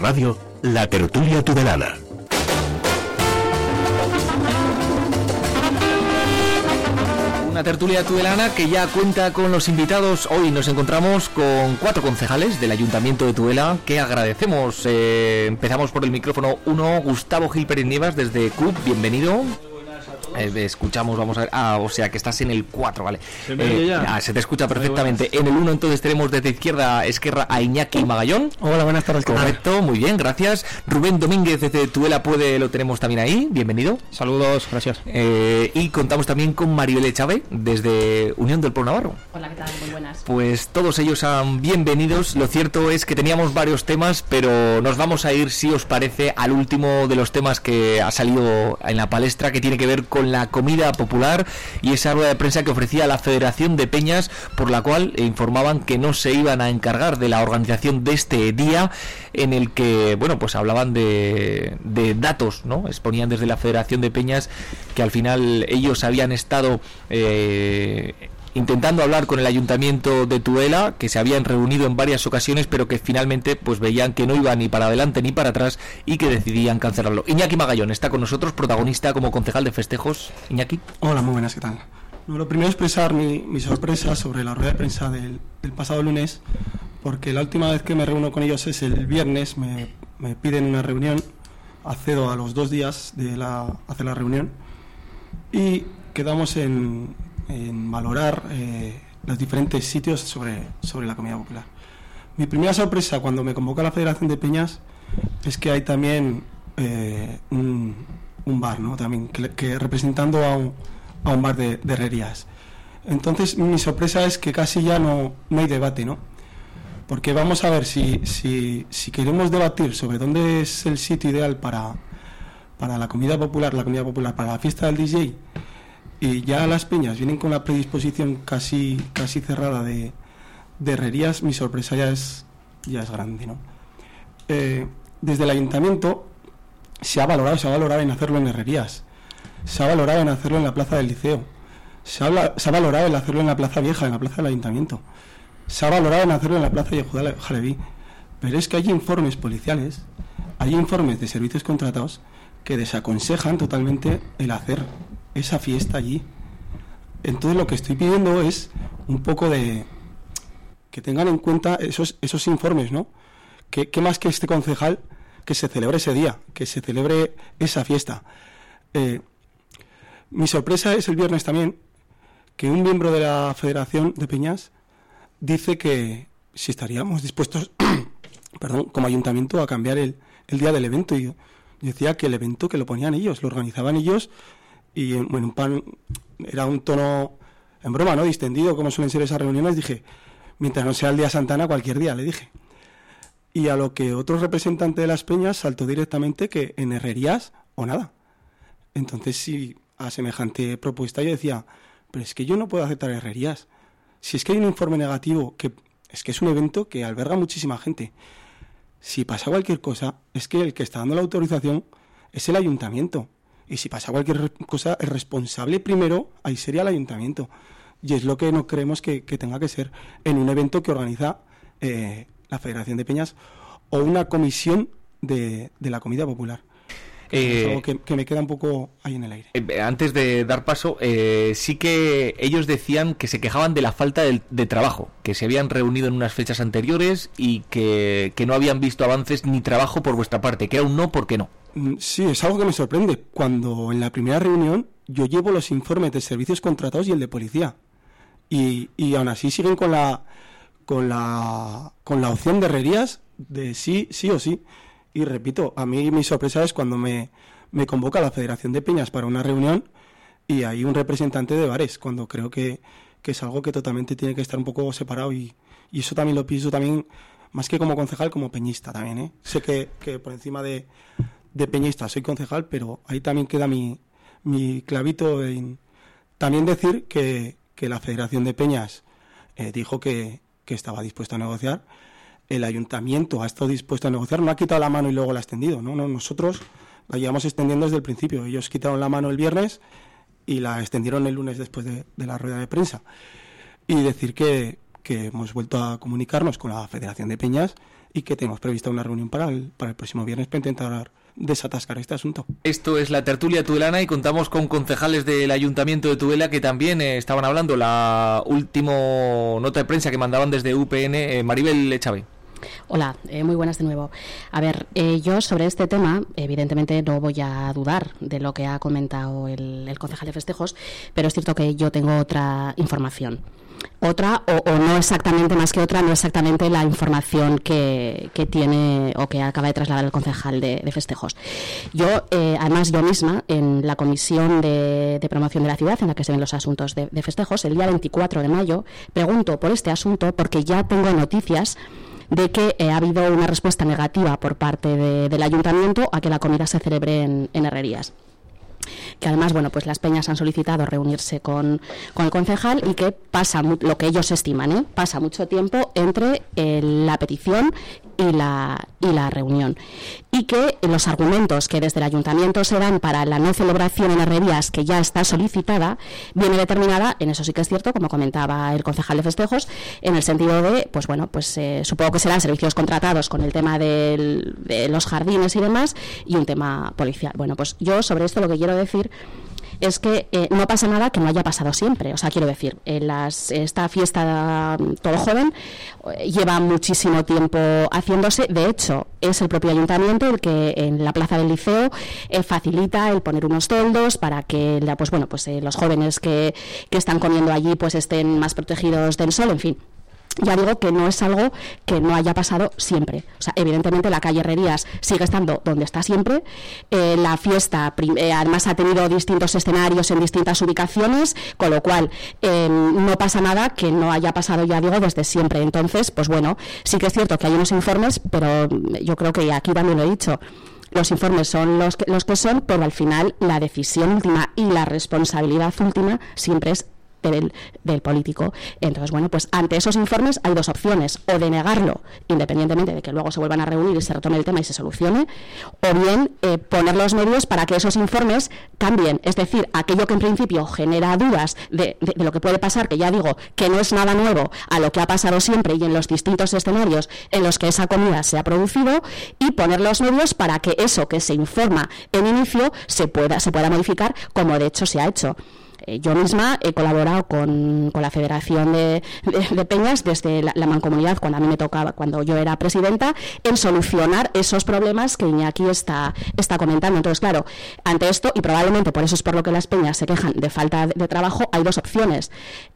Radio La Tertulia Tudelana. Una tertulia tudelana que ya cuenta con los invitados. Hoy nos encontramos con cuatro concejales del Ayuntamiento de Tudela que agradecemos. Eh, empezamos por el micrófono 1, Gustavo Gil Pérez Nievas desde CUP. Bienvenido. Eh, escuchamos, vamos a ver. Ah, o sea que estás en el 4, vale. ¿Se me Eh, ya? ah, se te escucha perfectamente. En el 1 entonces tenemos desde izquierda Esquerra a Iñaki Magallón. Hola, buenas tardes. Correcto, muy bien, gracias. Rubén Domínguez desde Tudela Puede lo tenemos también ahí. Bienvenido. Saludos, gracias. Eh, y contamos también con Mariole Chávez desde Unión del Pueblo Navarro. Hola, ¿qué tal? Muy buenas. Pues todos ellos sean bienvenidos. Lo cierto es que teníamos varios temas, pero nos vamos a ir, si os parece, al último de los temas que ha salido en la palestra, que tiene que ver con la comida popular y esa rueda de prensa que ofrecía la Federación de Peñas, por la cual informaban que no se iban a encargar de la organización de este día, en el que, bueno, pues hablaban de, de datos, ¿no? Exponían desde la Federación de Peñas que al final ellos habían estado eh, intentando hablar con el ayuntamiento de Tudela, que se habían reunido en varias ocasiones, pero que finalmente pues veían que no iba ni para adelante ni para atrás y que decidían cancelarlo. Iñaki Magallón está con nosotros, protagonista como concejal de festejos. Iñaki. Hola, muy buenas, ¿qué tal? No, lo primero es expresar mi, sorpresa sobre la rueda de prensa del, del pasado lunes, porque la última vez que me reúno con ellos es el viernes, me, me piden una reunión, accedo a los dos días de la, hacer la reunión y quedamos en, en valorar eh, los diferentes sitios sobre, sobre la comida popular. Mi primera sorpresa cuando me convoca la Federación de Peñas es que hay también eh, un, un bar, ¿no? También que, que representando a un, a un bar de, de herrerías. Entonces mi sorpresa es que casi ya no, no hay debate, ¿no? Porque vamos a ver si, si, si queremos debatir sobre dónde es el sitio ideal para, para la comida popular, la comida popular, para la fiesta del DJ, y ya las peñas vienen con la predisposición casi, casi cerrada de, herrerías, mi sorpresa ya es, ya es grande, ¿no? Eh, desde el ayuntamiento se ha valorado, se ha valorado en hacerlo en herrerías, se ha valorado en hacerlo en la plaza del liceo, se se ha valorado en hacerlo en la plaza vieja, en la plaza del ayuntamiento, se ha valorado en hacerlo en la plaza de Jaleví, pero es que hay informes policiales, hay informes de servicios contratados que desaconsejan totalmente el hacer esa fiesta allí. Entonces lo que estoy pidiendo es un poco de que tengan en cuenta esos, esos informes, ¿no? Que, que más que este concejal, que se celebre ese día, que se celebre esa fiesta. Eh, mi sorpresa es el viernes también que un miembro de la Federación de Peñas dice que si estaríamos dispuestos, perdón, como ayuntamiento a cambiar el, el día del evento. Y yo decía que el evento que lo ponían ellos, lo organizaban ellos y en, bueno, un pan era un tono en broma, ¿no? Distendido, como suelen ser esas reuniones, dije, mientras no sea el día Santana, cualquier día, le dije. Y a lo que otro representante de las peñas saltó directamente que en herrerías o nada. Entonces, si a semejante propuesta yo decía, pero es que yo no puedo aceptar herrerías. Si es que hay un informe negativo, que es que es un evento que alberga muchísima gente. Si pasa cualquier cosa, es que el que está dando la autorización es el ayuntamiento. Y si pasa cualquier cosa, el responsable primero ahí sería el ayuntamiento. Y es lo que no creemos que, que tenga que ser en un evento que organiza eh, la Federación de Peñas o una comisión de, de la comida popular. Eh, algo que, que me queda un poco ahí en el aire. Eh, Antes de dar paso, eh, sí que ellos decían que se quejaban de la falta de, de trabajo, que se habían reunido en unas fechas anteriores y que, que no habían visto avances ni trabajo por vuestra parte, que era un no porque no. Mm, Sí, es algo que me sorprende. Cuando en la primera reunión yo llevo los informes de servicios contratados y el de policía. Y, y aún así siguen con la, con la, con la opción de herrerías de sí, sí o sí. Y repito, a mí mi sorpresa es cuando me, me convoca la Federación de Peñas para una reunión y hay un representante de bares, cuando creo que, que es algo que totalmente tiene que estar un poco separado y, y eso también lo pienso también, más que como concejal, como peñista también. ¿eh? Sé que, que por encima de, de peñista soy concejal, pero ahí también queda mi, mi clavito en también decir que, que la Federación de Peñas eh, dijo que, que estaba dispuesta a negociar. El ayuntamiento ha estado dispuesto a negociar, no ha quitado la mano y luego la ha extendido. No, no, nosotros la llevamos extendiendo desde el principio. Ellos quitaron la mano el viernes y la extendieron el lunes después de, la rueda de prensa. Y decir que, que hemos vuelto a comunicarnos con la Federación de Peñas y que tenemos prevista una reunión para el, para el próximo viernes para intentar desatascar este asunto. Esto es la tertulia tudelana y contamos con concejales del Ayuntamiento de Tudela que también eh, estaban hablando. La última nota de prensa que mandaban desde UPN, eh, Maribel Echave. Hola, eh, muy buenas de nuevo. A ver, yo sobre este tema, evidentemente no voy a dudar de lo que ha comentado el, el concejal de festejos, pero es cierto que yo tengo otra información otra o, no exactamente más que otra, no exactamente la información que, tiene o que acaba de trasladar el concejal de, festejos. Yo, eh, además, yo misma, en la comisión de, promoción de la ciudad, en la que se ven los asuntos de, festejos, el día 24 de mayo, pregunto por este asunto porque ya tengo noticias de que eh, ha habido una respuesta negativa por parte del ayuntamiento a que la comida se celebre en herrerías que además, bueno, pues las peñas han solicitado reunirse con, el concejal y que pasa lo que ellos estiman, ¿eh? pasa mucho tiempo entre eh, la petición y la, y la reunión. Y que los argumentos que desde el ayuntamiento se dan para la no celebración en herrerías que ya está solicitada, viene determinada, en eso sí que es cierto, como comentaba el concejal de festejos, en el sentido de, pues bueno, pues eh, supongo que serán servicios contratados con el tema de los jardines y demás, y un tema policial. Bueno, pues yo sobre esto lo que quiero decir es que eh, no pasa nada que no haya pasado siempre. O sea, quiero decir, en las, esta fiesta mm, todo joven eh, lleva muchísimo tiempo haciéndose. De hecho, es el propio ayuntamiento el que en la plaza del liceo eh, facilita el poner unos toldos para que pues bueno, pues los jóvenes que, que están comiendo allí pues estén más protegidos del sol, en fin ya digo que no es algo que no haya pasado siempre. O sea, evidentemente la calle Herrerías sigue estando donde está siempre. Eh, la fiesta, eh, además, ha tenido distintos escenarios en distintas ubicaciones, con lo cual eh, no pasa nada que no haya pasado, ya digo, desde siempre. Entonces, pues bueno, sí que es cierto que hay unos informes, pero yo creo que aquí también lo he dicho los informes son los que, los que son, pero al final la decisión última y la responsabilidad última siempre es del, político. Entonces, bueno, pues ante esos informes hay dos opciones, o de negarlo, independientemente de que luego se vuelvan a reunir y se retome el tema y se solucione, o bien eh, poner los medios para que esos informes cambien. Es decir, aquello que en principio genera dudas de, lo que puede pasar, que ya digo que no es nada nuevo a lo que ha pasado siempre y en los distintos escenarios en los que esa comida se ha producido, y poner los medios para que eso que se informa en inicio se pueda, se pueda modificar como de hecho se ha hecho. Eh, yo misma he colaborado con, la Federación de, Peñas desde la, mancomunidad cuando a mí me tocaba, cuando yo era presidenta, en solucionar esos problemas que Iñaki está, está comentando. Entonces, claro, ante esto, y probablemente por eso es por lo que las peñas se quejan de falta de, trabajo, hay dos opciones.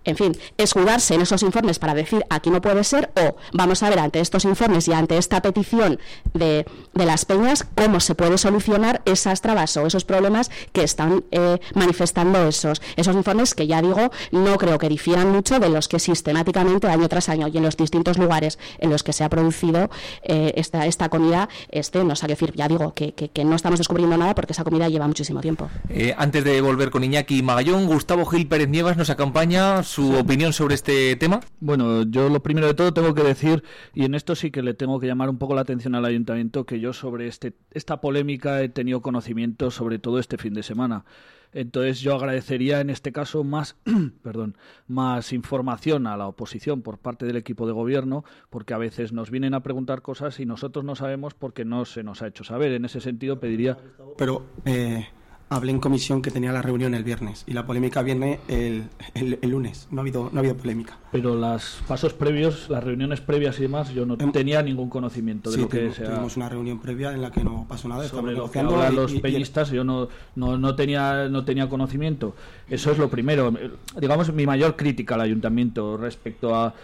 En fin, escudarse en esos informes para decir aquí no puede ser, o vamos a ver ante estos informes y ante esta petición de, las peñas cómo se puede solucionar esas trabas o esos problemas que están eh, manifestando esos, esos informes que ya digo no creo que difieran mucho de los que sistemáticamente año tras año y en los distintos lugares en los que se ha producido eh, esta, esta comida este no sale decir ya digo que, que, no estamos descubriendo nada porque esa comida lleva muchísimo tiempo. Eh, antes de volver con Iñaki Magallón Gustavo Gil Pérez Nievas nos acompaña su opinión sobre este tema. Bueno yo lo primero de todo tengo que decir y en esto sí que le tengo que llamar un poco la atención al ayuntamiento que yo sobre este esta polémica he tenido conocimiento sobre todo este fin de semana entonces yo agradecería en este caso más, perdón, más información a la oposición por parte del equipo de gobierno, porque a veces nos vienen a preguntar cosas y nosotros no sabemos porque no se nos ha hecho saber. En ese sentido pediría. Pero eh, hablé en comisión que tenía la reunión el viernes y la polémica viene el, el, lunes. No ha, habido, no ha habido polémica. Pero los pasos previos, las reuniones previas y demás, yo no em, tenía ningún conocimiento de lo que sea. Tuvimos una reunión previa en la que no pasó nada. Sobre lo que hablan los peñistas, yo no, no, no, tenía, no tenía conocimiento. Eso es lo primero. Digamos, mi mayor crítica al ayuntamiento respecto a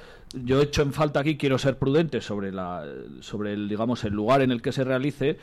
yo he hecho en falta aquí, quiero ser prudente sobre la sobre el digamos el lugar en el que se realice,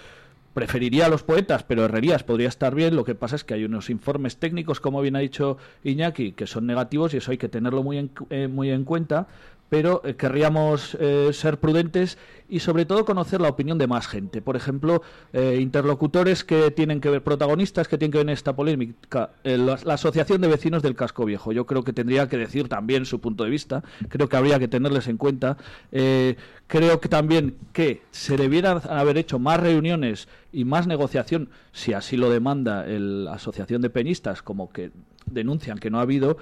preferiría a los poetas, pero Herrerías podría estar bien. Lo que pasa es que hay unos informes técnicos, como bien ha dicho Iñaki, que son negativos y eso hay que tenerlo muy en, eh, muy en cuenta pero eh, querríamos eh, ser prudentes y sobre todo conocer la opinión de más gente. Por ejemplo, eh, interlocutores que tienen que ver, protagonistas que tienen que ver en esta polémica. La, Asociación de Vecinos del Casco Viejo. Yo creo que tendría que decir también su punto de vista. Creo que habría que tenerles en cuenta. creo que también que se debieran haber hecho más reuniones y más negociación, si así lo demanda la Asociación de Penistas, como que denuncian que no ha habido.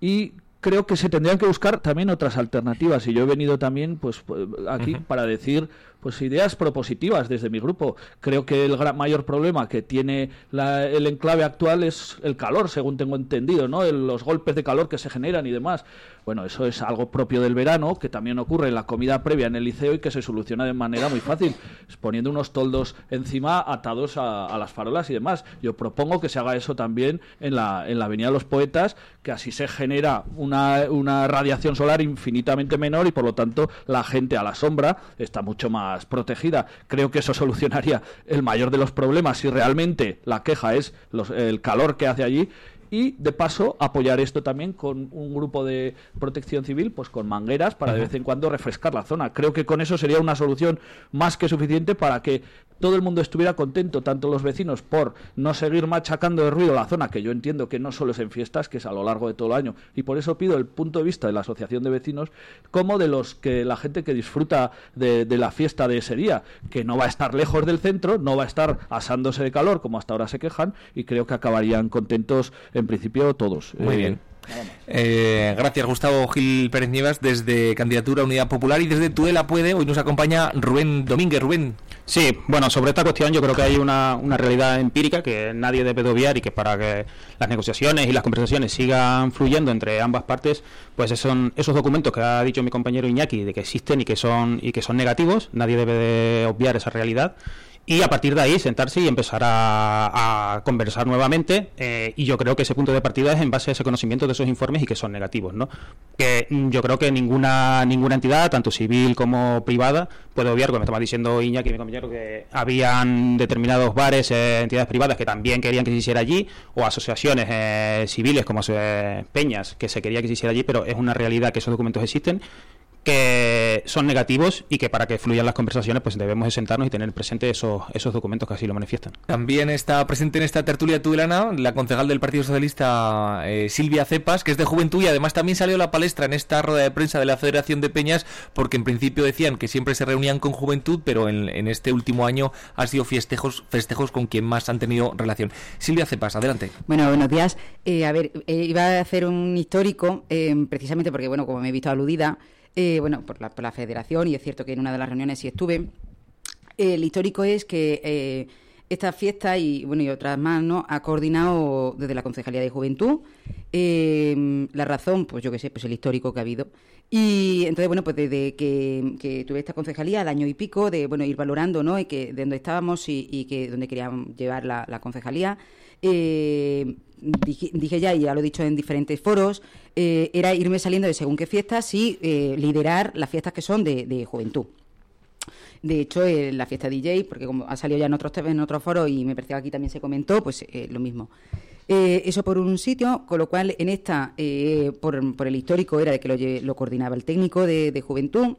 Y creo que se tendrían que buscar también otras alternativas. Y yo he venido también pues, pues aquí para decir pues ideas propositivas desde mi grupo. Creo que el gran, mayor problema que tiene el enclave actual es el calor, según tengo entendido, ¿no? los golpes de calor que se generan y demás. Bueno, eso es algo propio del verano, que también ocurre en la comida previa en el liceo y que se soluciona de manera muy fácil, poniendo unos toldos encima atados a, las farolas y demás. Yo propongo que se haga eso también en la, en la Avenida de los Poetas, que así se genera una, una radiación solar infinitamente menor y por lo tanto la gente a la sombra está mucho más protegida. Creo que eso solucionaría el mayor de los problemas si realmente la queja es el calor que hace allí y de paso apoyar esto también con un grupo de protección civil, pues con mangueras para de vez en cuando refrescar la zona. Creo que con eso sería una solución más que suficiente para que todo el mundo estuviera contento, tanto los vecinos por no seguir machacando de ruido la zona, que yo entiendo que no solo es en fiestas, que es a lo largo de todo el año, y por eso pido el punto de vista de la asociación de vecinos, como de los que la gente que disfruta de, la fiesta de ese día, que no va a estar lejos del centro, no va a estar asándose de calor, como hasta ahora se quejan, y creo que acabarían contentos en principio todos. Muy eh, bien. Eh, gracias, Gustavo Gil Pérez Nievas, desde Candidatura Unidad Popular y desde Tuela Puede. Hoy nos acompaña Rubén Domínguez. Rubén. Sí, bueno, sobre esta cuestión yo creo que hay una, una realidad empírica que nadie debe de obviar y que para que las negociaciones y las conversaciones sigan fluyendo entre ambas partes, pues son esos documentos que ha dicho mi compañero Iñaki de que existen y que son y que son negativos, nadie debe de obviar esa realidad y a partir de ahí sentarse y empezar a, conversar nuevamente eh, y yo creo que ese punto de partida es en base a ese conocimiento de esos informes y que son negativos ¿no? que mm, yo creo que ninguna ninguna entidad tanto civil como privada puede obviar como estaba diciendo Iñaki mi compañero que habían determinados bares eh, entidades privadas que también querían que se hiciera allí o asociaciones eh, civiles como peñas que se quería que se hiciera allí pero es una realidad que esos documentos existen que son negativos y que para que fluyan las conversaciones pues debemos sentarnos y tener presente esos, esos documentos que así lo manifiestan. También está presente en esta tertulia tudelana la concejal del Partido Socialista eh, Silvia Cepas, que es de Juventud y además también salió a la palestra en esta rueda de prensa de la Federación de Peñas porque en principio decían que siempre se reunían con Juventud, pero en, este último año ha sido festejos, festejos con quien más han tenido relación. Silvia Cepas, adelante. Bueno, buenos días. Eh, a ver, eh, iba a hacer un histórico precisamente porque, bueno, como me he visto aludida, eh, bueno, por la, por la federación, y es cierto que en una de las reuniones sí estuve. el histórico es que eh, esta fiesta y bueno y otras más no ha coordinado desde la concejalía de juventud eh, la razón pues yo qué sé pues el histórico que ha habido y entonces bueno pues desde que, tuve esta concejalía al año y pico de bueno ir valorando no y que de dónde estábamos y, que dónde queríamos llevar la, la concejalía eh, dije, ya, y ya lo he dicho en diferentes foros, eh, era irme saliendo de según qué fiestas y eh, liderar las fiestas que son de, juventud. De hecho, la fiesta DJ, porque como ha salido ya en otros en otros foros y me parece que aquí también se comentó, pues lo mismo. eso por un sitio, con lo cual en esta, por, por, el histórico, era de que lo, coordinaba el técnico de, de, juventud,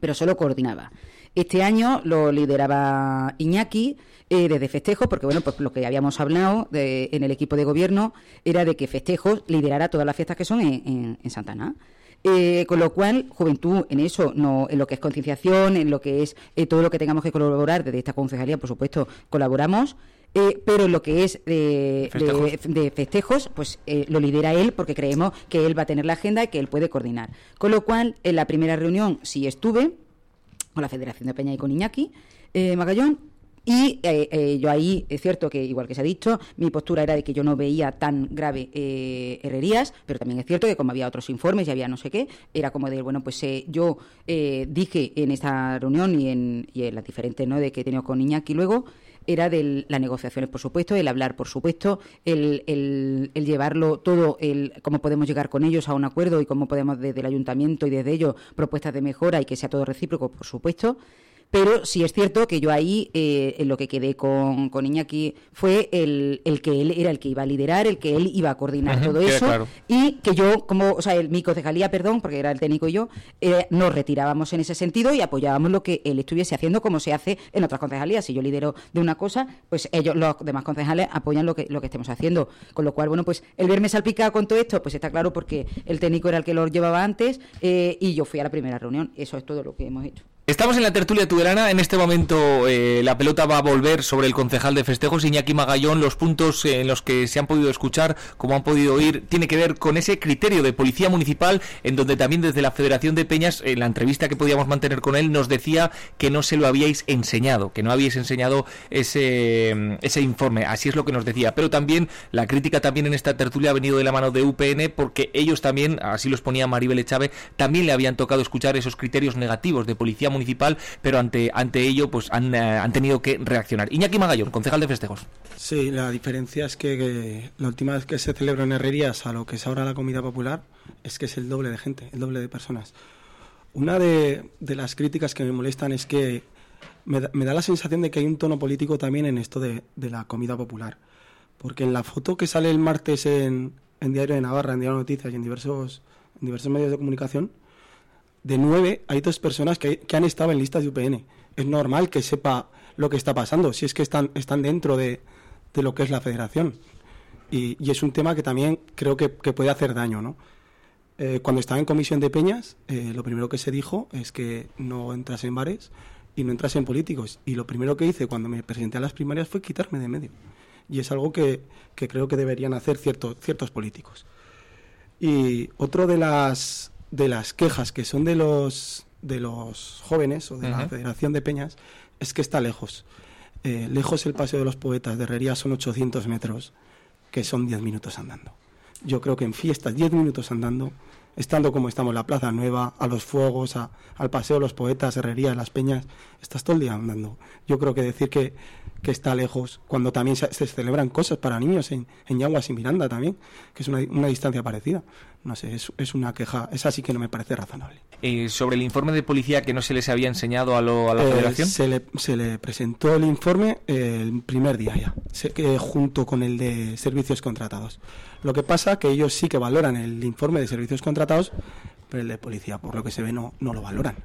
pero solo coordinaba. Este año lo lideraba Iñaki, eh, desde Festejos, porque bueno, pues lo que habíamos hablado en el equipo de gobierno era de que Festejos liderara todas las fiestas que son en, Santana. Eh, con lo cual, Juventud, en eso, no, en lo que es concienciación, en lo que es eh, todo lo que tengamos que colaborar desde esta concejalía, por supuesto, colaboramos. pero en lo que es de festejos, pues lo lidera él porque creemos que él va a tener la agenda y que él puede coordinar. Con lo cual, en la primera reunión sí estuve con la Federación de Peña y con Iñaki Magallón y eh, eh, yo ahí, es cierto que, igual que se ha dicho, mi postura era de que yo no veía tan grave eh, herrerías, pero también es cierto que como había otros informes y había no sé qué, era como de, bueno, pues yo dije en esta reunión y en, y en las diferentes ¿no? de que he tenido con Iñaki luego, era de las negociaciones, por supuesto, el hablar, por supuesto, el, el, el, llevarlo todo, el cómo podemos llegar con ellos a un acuerdo y cómo podemos desde el ayuntamiento y desde ellos propuestas de mejora y que sea todo recíproco, por supuesto. Pero sí es cierto que yo ahí, eh, en lo que quedé con, con Iñaki, fue el, el, que él era el que iba a liderar, el que él iba a coordinar todo eso. Y que yo, como, o sea, el, mi concejalía, perdón, porque era el técnico y yo, eh, nos retirábamos en ese sentido y apoyábamos lo que él estuviese haciendo, como se hace en otras concejalías. Si yo lidero de una cosa, pues ellos, los demás concejales, apoyan lo que, lo que estemos haciendo. Con lo cual, bueno, pues el verme salpicado con todo esto, pues está claro porque el técnico era el que lo llevaba antes eh, y yo fui a la primera reunión. Eso es todo lo que hemos hecho. Estamos en la tertulia tudelana. En este momento eh, la pelota va a volver sobre el concejal de festejos, Iñaki Magallón. Los puntos en los que se han podido escuchar, como han podido oír, tiene que ver con ese criterio de policía municipal, en donde también desde la Federación de Peñas, en la entrevista que podíamos mantener con él, nos decía que no se lo habíais enseñado, que no habíais enseñado ese, ese informe. Así es lo que nos decía. Pero también la crítica también en esta tertulia ha venido de la mano de UPN, porque ellos también, así los ponía Maribel Echave, también le habían tocado escuchar esos criterios negativos de policía municipal, pero ante, ante ello pues han, eh, han tenido que reaccionar. Iñaki Magallón, concejal de festejos. Sí, la diferencia es que, la última vez que se celebró en Herrerías a lo que es ahora la comida popular es que es el doble de gente, el doble de personas. Una de, las críticas que me molestan es que me da, la sensación de que hay un tono político también en esto de, la comida popular. Porque en la foto que sale el martes en, en Diario de Navarra, en Diario Noticias y en diversos, en diversos medios de comunicación, de nueve hay dos personas que, que, han estado en listas de UPN. Es normal que sepa lo que está pasando, si es que están, están dentro de, de lo que es la federación. Y, y, es un tema que también creo que, que puede hacer daño. ¿no? Eh, cuando estaba en comisión de peñas, eh, lo primero que se dijo es que no entras en bares y no entras en políticos. Y lo primero que hice cuando me presenté a las primarias fue quitarme de medio. Y es algo que, que creo que deberían hacer ciertos ciertos políticos. Y otro de las de las quejas que son de los, de los jóvenes o de la Federación de Peñas es que está lejos. Eh, lejos el Paseo de los Poetas de Herrería son 800 metros, que son 10 minutos andando. Yo creo que en fiestas, 10 minutos andando, estando como estamos en la Plaza Nueva, a los fuegos, a, al Paseo de los Poetas, Herrería, Las Peñas, estás todo el día andando. Yo creo que decir que, que está lejos, cuando también se, celebran cosas para niños en, en Yaguas y Miranda también, que es una, una distancia parecida no sé, es, es, una queja, esa sí que no me parece razonable. ¿Y sobre el informe de policía que no se les había enseñado a, lo, a la eh, federación? Se le, se le, presentó el informe el primer día ya, se, junto con el de servicios contratados. Lo que pasa que ellos sí que valoran el informe de servicios contratados, pero el de policía, por lo que se ve, no, no lo valoran.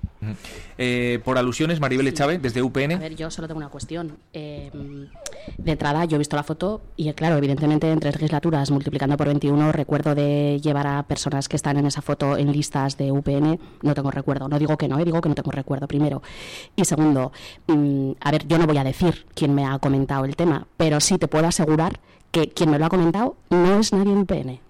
Eh, por alusiones, Maribel Echave, desde UPN. A ver, yo solo tengo una cuestión. Eh, de entrada, yo he visto la foto y, claro, evidentemente, en tres legislaturas, multiplicando por 21, recuerdo de llevar a personas que están en esa foto en listas de UPN, no tengo recuerdo. No digo que no, eh, digo que no tengo recuerdo, primero. Y segundo, mm, a ver, yo no voy a decir quién me ha comentado el tema, pero sí te puedo asegurar que quien me lo ha comentado no es nadie en UPN.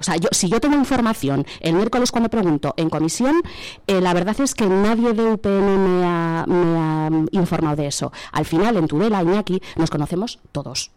O sea, yo, si yo tengo información el miércoles cuando pregunto en comisión, eh, la verdad es que nadie de UPN me ha, me ha informado de eso. Al final, en Tudela, Iñaki, nos conocemos todos.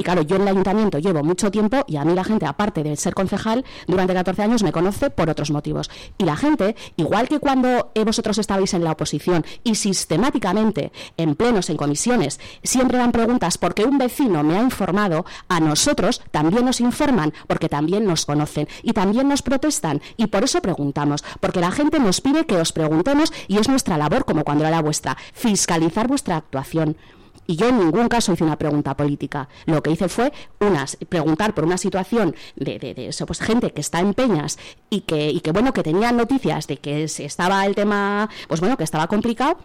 Y claro, yo en el ayuntamiento llevo mucho tiempo y a mí la gente, aparte de ser concejal, durante 14 años me conoce por otros motivos. Y la gente, igual que cuando eh, vosotros estabais en la oposición y sistemáticamente en plenos, en comisiones, siempre dan preguntas porque un vecino me ha informado, a nosotros también nos informan porque también nos conocen y también nos protestan. Y por eso preguntamos, porque la gente nos pide que os preguntemos y es nuestra labor, como cuando era la vuestra, fiscalizar vuestra actuación. Y yo en ningún caso hice una pregunta política. Lo que hice fue preguntar por una situación de, pues gente que está en peñas y que, bueno, que tenía noticias de que estaba el tema, pues bueno, que estaba complicado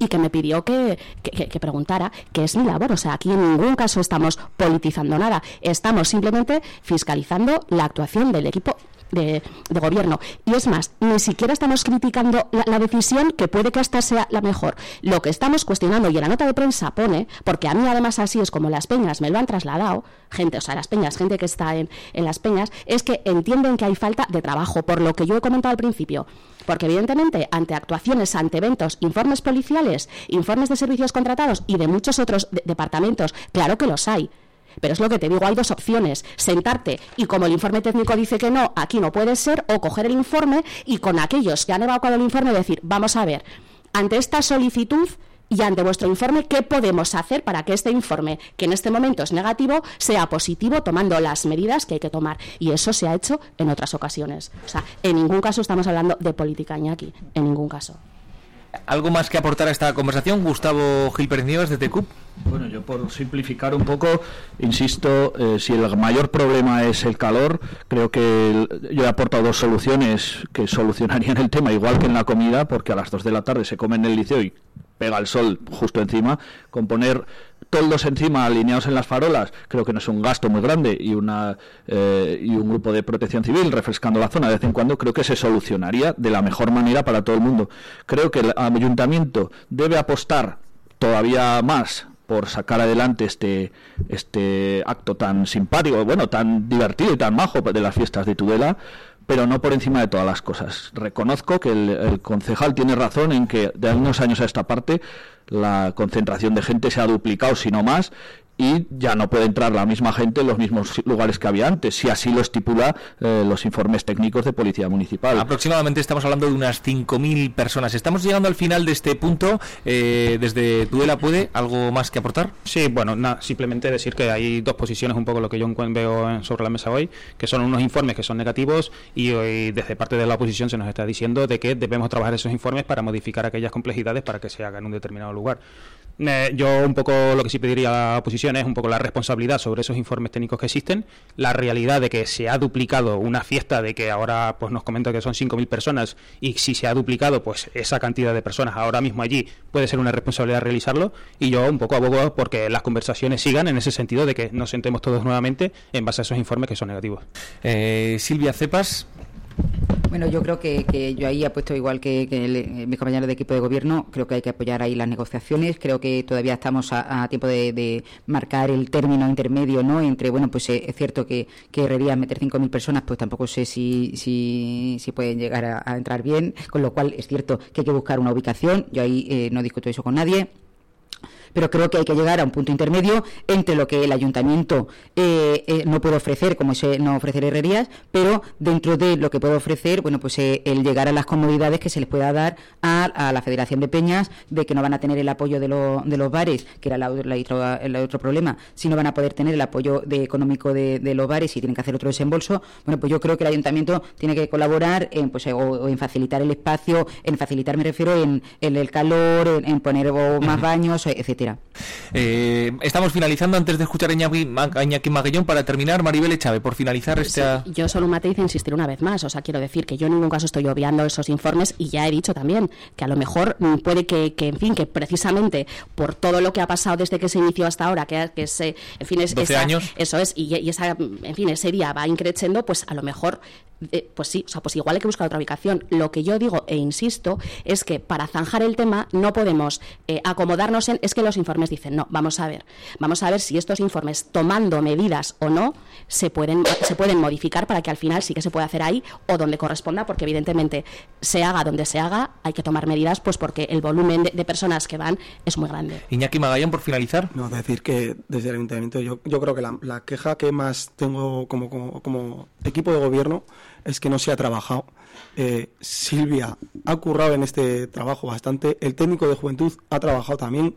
y que me pidió que, que, que, preguntara, que es mi labor. O sea, aquí en ningún caso estamos politizando nada, estamos simplemente fiscalizando la actuación del equipo de, gobierno. Y es más, ni siquiera estamos criticando la, decisión, que puede que esta sea la mejor. Lo que estamos cuestionando, y la nota de prensa pone, porque a mí además así es como las peñas me lo han trasladado, gente, o sea, las peñas, gente que está en, en las peñas, es que entienden que hay falta de trabajo, por lo que yo he comentado al principio. Porque evidentemente, ante actuaciones, ante eventos, informes policiales, informes de servicios contratados y de muchos otros departamentos, claro que los hay. Pero es lo que te digo, hay dos opciones. Sentarte y como el informe técnico dice que no, aquí no puede ser, o coger el informe y con aquellos que han evacuado el informe decir, vamos a ver, ante esta solicitud y ante vuestro informe, ¿qué podemos hacer para que este informe, que en este momento es negativo, sea positivo tomando las medidas que hay que tomar? Y eso se ha hecho en otras ocasiones. O sea, en ningún caso estamos hablando de política aquí, en ningún caso. ¿Algo más que aportar a esta conversación? Gustavo Gil Pérez de TECUP. Bueno, yo por simplificar un poco, insisto, eh, si el mayor problema es el calor, creo que yo he aportado dos soluciones que solucionarían el tema, igual que en la comida, porque a las dos de la tarde se come en el liceo y pega el sol justo encima, con poner toldos encima alineados en las farolas, creo que no es un gasto muy grande y una eh, y un grupo de protección civil refrescando la zona de vez en cuando, creo que se solucionaría de la mejor manera para todo el mundo. Creo que el ayuntamiento debe apostar todavía más por sacar adelante este este acto tan simpático, bueno, tan divertido y tan majo de las fiestas de Tudela, pero no por encima de todas las cosas. Reconozco que el, concejal tiene razón en que de algunos años a esta parte la concentración de gente se ha duplicado, si no más, y ya no puede entrar la misma gente en los mismos lugares que había antes, si así lo estipula eh, los informes técnicos de Policía Municipal. Aproximadamente estamos hablando de unas 5.000 personas. Estamos llegando al final de este punto. Eh, desde Tudela, ¿puede algo más que aportar? Sí, bueno, nada, simplemente decir que hay dos posiciones, un poco lo que yo veo sobre la mesa hoy, que son unos informes que son negativos y hoy desde parte de la oposición se nos está diciendo de que debemos trabajar esos informes para modificar aquellas complejidades para que se haga en un determinado lugar. Yo un poco lo que sí pediría a la oposición es un poco la responsabilidad sobre esos informes técnicos que existen, la realidad de que se ha duplicado una fiesta de que ahora pues nos comenta que son 5.000 personas y si se ha duplicado pues esa cantidad de personas ahora mismo allí puede ser una responsabilidad realizarlo y yo un poco abogo porque las conversaciones sigan en ese sentido de que nos sentemos todos nuevamente en base a esos informes que son negativos. Eh, Silvia Cepas. Bueno, yo creo que, que yo ahí apuesto igual que, que el, eh, mis compañeros de equipo de gobierno, creo que hay que apoyar ahí las negociaciones, creo que todavía estamos a, tiempo de, marcar el término intermedio, ¿no? Entre, bueno, pues eh, es cierto que, que Herrería meter 5.000 personas, pues tampoco sé si, si, si pueden llegar a, a, entrar bien, con lo cual es cierto que hay que buscar una ubicación, yo ahí eh, no discuto eso con nadie pero creo que hay que llegar a un punto intermedio entre lo que el ayuntamiento eh, eh, no puede ofrecer, como es no ofrecer herrerías, pero dentro de lo que puede ofrecer, bueno, pues eh, el llegar a las comodidades que se les pueda dar a, a, la Federación de Peñas, de que no van a tener el apoyo de, lo, de los bares, que era la, la, el otro problema, si no van a poder tener el apoyo de, económico de, de, los bares y tienen que hacer otro desembolso, bueno, pues yo creo que el ayuntamiento tiene que colaborar en, pues, o, o en facilitar el espacio, en facilitar, me refiero, en, en el calor, en, en poner o, más baños, etcétera. Eh, estamos finalizando antes de escuchar a Iñaki, a Iñaki Maguillón para terminar. Maribel Echave, por finalizar esta. Sí, yo solo un matiz insistir una vez más. O sea, quiero decir que yo en ningún caso estoy obviando esos informes y ya he dicho también que a lo mejor puede que, que en fin, que precisamente por todo lo que ha pasado desde que se inició hasta ahora, que, que se, en fin, es. 12 esa, años. Eso es, y, y, esa, en fin, ese día va increciendo, pues a lo mejor eh, pues sí, o sea, pues igual hay que buscar otra ubicación. Lo que yo digo e insisto es que para zanjar el tema no podemos eh, acomodarnos en es que los informes dicen no. Vamos a ver, vamos a ver si estos informes tomando medidas o no se pueden se pueden modificar para que al final sí que se pueda hacer ahí o donde corresponda, porque evidentemente se haga donde se haga hay que tomar medidas, pues porque el volumen de, de personas que van es muy grande. Iñaki Magallón por finalizar. No, decir que desde el ayuntamiento yo, yo creo que la, la queja que más tengo como, como, como equipo de gobierno es que no se ha trabajado. Eh, Silvia ha currado en este trabajo bastante, el técnico de juventud ha trabajado también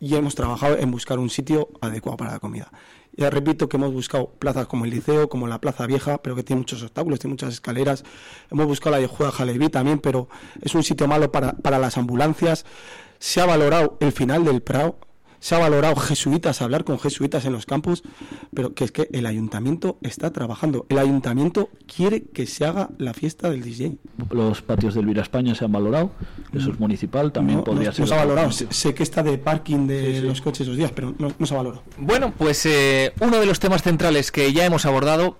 y hemos trabajado en buscar un sitio adecuado para la comida. Ya repito que hemos buscado plazas como el Liceo, como la Plaza Vieja, pero que tiene muchos obstáculos, tiene muchas escaleras. Hemos buscado la de Juega también, pero es un sitio malo para, para las ambulancias. Se ha valorado el final del Prado, se ha valorado jesuitas, hablar con jesuitas en los campos, pero que es que el ayuntamiento está trabajando. El ayuntamiento quiere que se haga la fiesta del DJ. Los patios del Vira España se han valorado, eso es municipal, también no, podría no, ser. No se ha valorado, sé, sé, que está de parking de sí, sí. los coches esos días, pero no, no se ha valorado. Bueno, pues eh, uno de los temas centrales que ya hemos abordado